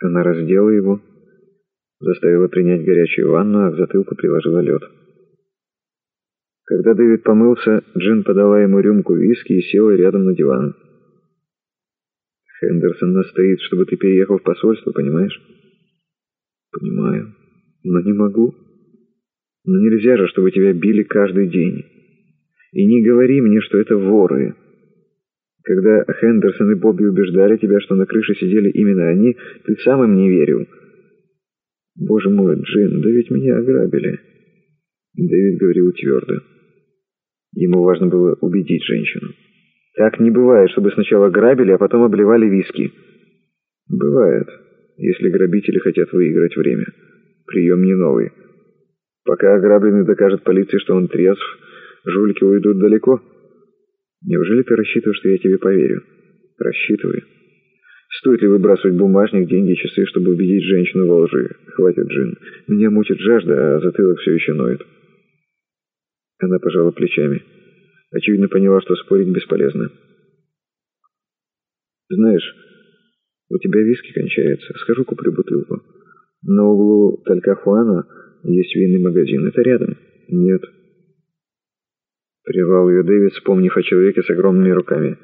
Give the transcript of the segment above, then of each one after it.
Она раздела его, заставила принять горячую ванну, а к затылку приложила лед. Когда Дэвид помылся, Джин подала ему рюмку виски и села рядом на диван. «Хендерсон настоит, чтобы ты переехал в посольство, понимаешь?» «Понимаю, но не могу. Но нельзя же, чтобы тебя били каждый день. И не говори мне, что это воры». Когда Хендерсон и Бобби убеждали тебя, что на крыше сидели именно они, ты сам им не верил. Боже мой, Джин, да ведь меня ограбили. Дэвид говорил твердо. Ему важно было убедить женщину. Так не бывает, чтобы сначала грабили, а потом обливали виски. Бывает, если грабители хотят выиграть время. Прием не новый. Пока ограбленный докажет полиции, что он трезв, жулики уйдут далеко. Неужели ты рассчитываешь, что я тебе поверю? Рассчитывай. Стоит ли выбрасывать бумажник, деньги, часы, чтобы убедить женщину во лжи? Хватит, Джин. Меня мучит жажда, а затылок все еще ноет. Она пожала плечами. Очевидно, поняла, что спорить бесполезно. «Знаешь, у тебя виски кончается. Схожу, куплю бутылку. На углу Талькахуана есть винный магазин. Это рядом?» «Нет». Прервал ее Дэвид, вспомнив о человеке с огромными руками.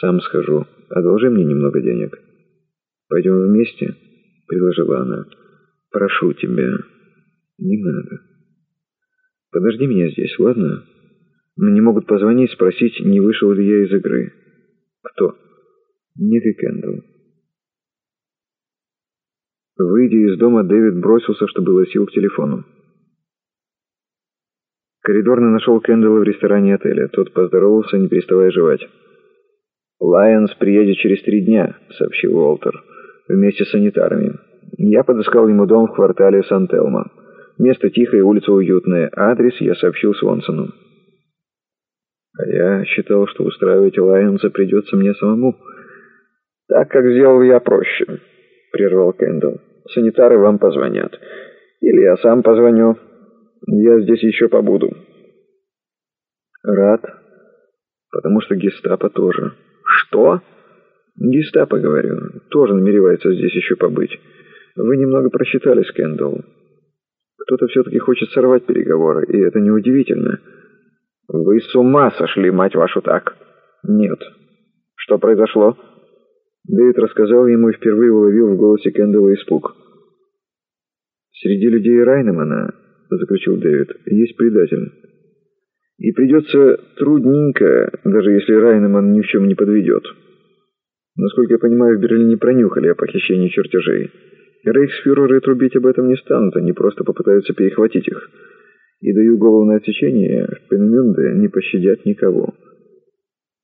«Сам скажу. Одолжи мне немного денег». «Пойдем вместе?» — предложила она. «Прошу тебя». «Не надо». «Подожди меня здесь, ладно?» «Мне могут позвонить, спросить, не вышел ли я из игры». «Кто?» «Ник и Кэндалл». Выйдя из дома, Дэвид бросился, что было сил, к телефону. Коридорный нашел Кэндалла в ресторане отеля. Тот поздоровался, не переставая жевать. «Лайонс приедет через три дня», — сообщил Уолтер, — «вместе с санитарами. Я подыскал ему дом в квартале Сан-Телмо. Место тихое, улица уютная. Адрес я сообщил Свонсону». «А я считал, что устраивать Лайонса придется мне самому». «Так как сделал я проще», — прервал Кэндалл. «Санитары вам позвонят. Или я сам позвоню». Я здесь еще побуду. Рад, потому что гестапо тоже. Что? Гестапо, говорю, тоже намеревается здесь еще побыть. Вы немного просчитались, Кэндалл. Кто-то все-таки хочет сорвать переговоры, и это неудивительно. Вы с ума сошли, мать вашу, так? Нет. Что произошло? Дэвид рассказал ему и впервые уловил в голосе Кэндалла испуг. Среди людей Райнемана заключил Дэвид, — есть предатель. И придется трудненько, даже если Райнеман ни в чем не подведет. Насколько я понимаю, в Берлине пронюхали о похищении чертежей. Рейхсфюреры трубить об этом не станут, они просто попытаются перехватить их. И даю голову на отсечение, в Пенмюнде не пощадят никого.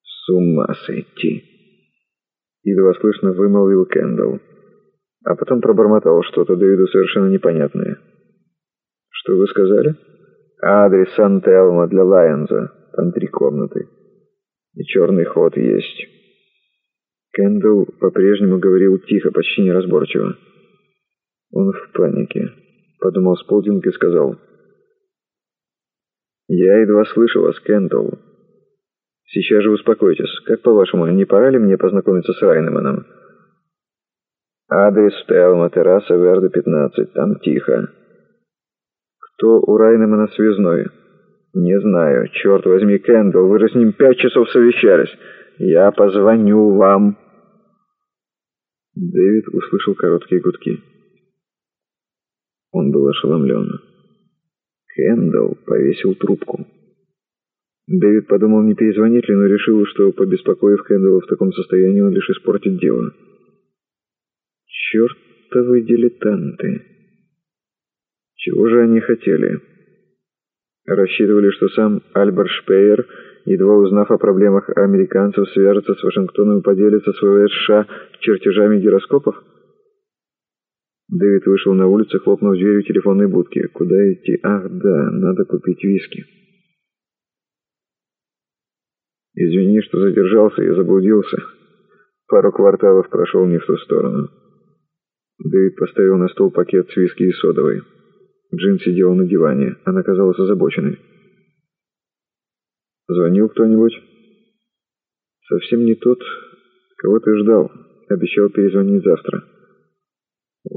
С ума сойти! Едва слышно вымолвил Кэндалл. А потом пробормотал что-то Дэвиду совершенно непонятное. «Что вы сказали?» «Адрес Сан-Телмо для Лайонза. Там три комнаты. И черный ход есть». Кэндалл по-прежнему говорил тихо, почти неразборчиво. «Он в панике», — подумал Сполдинг и сказал. «Я едва слышу вас, Кэндалл. Сейчас же успокойтесь. Как по-вашему, не пора ли мне познакомиться с Райнеманом?» «Адрес Телма, терраса Верда, 15. Там тихо». «Кто у Райнемана связной?» «Не знаю. Черт возьми, Кэндалл, вы же с ним пять часов совещались. Я позвоню вам». Дэвид услышал короткие гудки. Он был ошеломлен. Кэндалл повесил трубку. Дэвид подумал, не перезвонить ли, но решил, что, побеспокоив Кэндалла в таком состоянии, он лишь испортит дело. «Чертовы дилетанты!» Чего же они хотели? Рассчитывали, что сам Альберт Шпеер, едва узнав о проблемах американцев, свяжется с Вашингтоном и поделится с ВВС чертежами гироскопов? Дэвид вышел на улицу, хлопнув дверью телефонной будки. Куда идти? Ах, да, надо купить виски. Извини, что задержался, я заблудился. Пару кварталов прошел не в ту сторону. Дэвид поставил на стол пакет с виски и содовой. Джин сидела на диване. Она казалась озабоченной. «Звонил кто-нибудь?» «Совсем не тот, кого ты ждал. Обещал перезвонить завтра».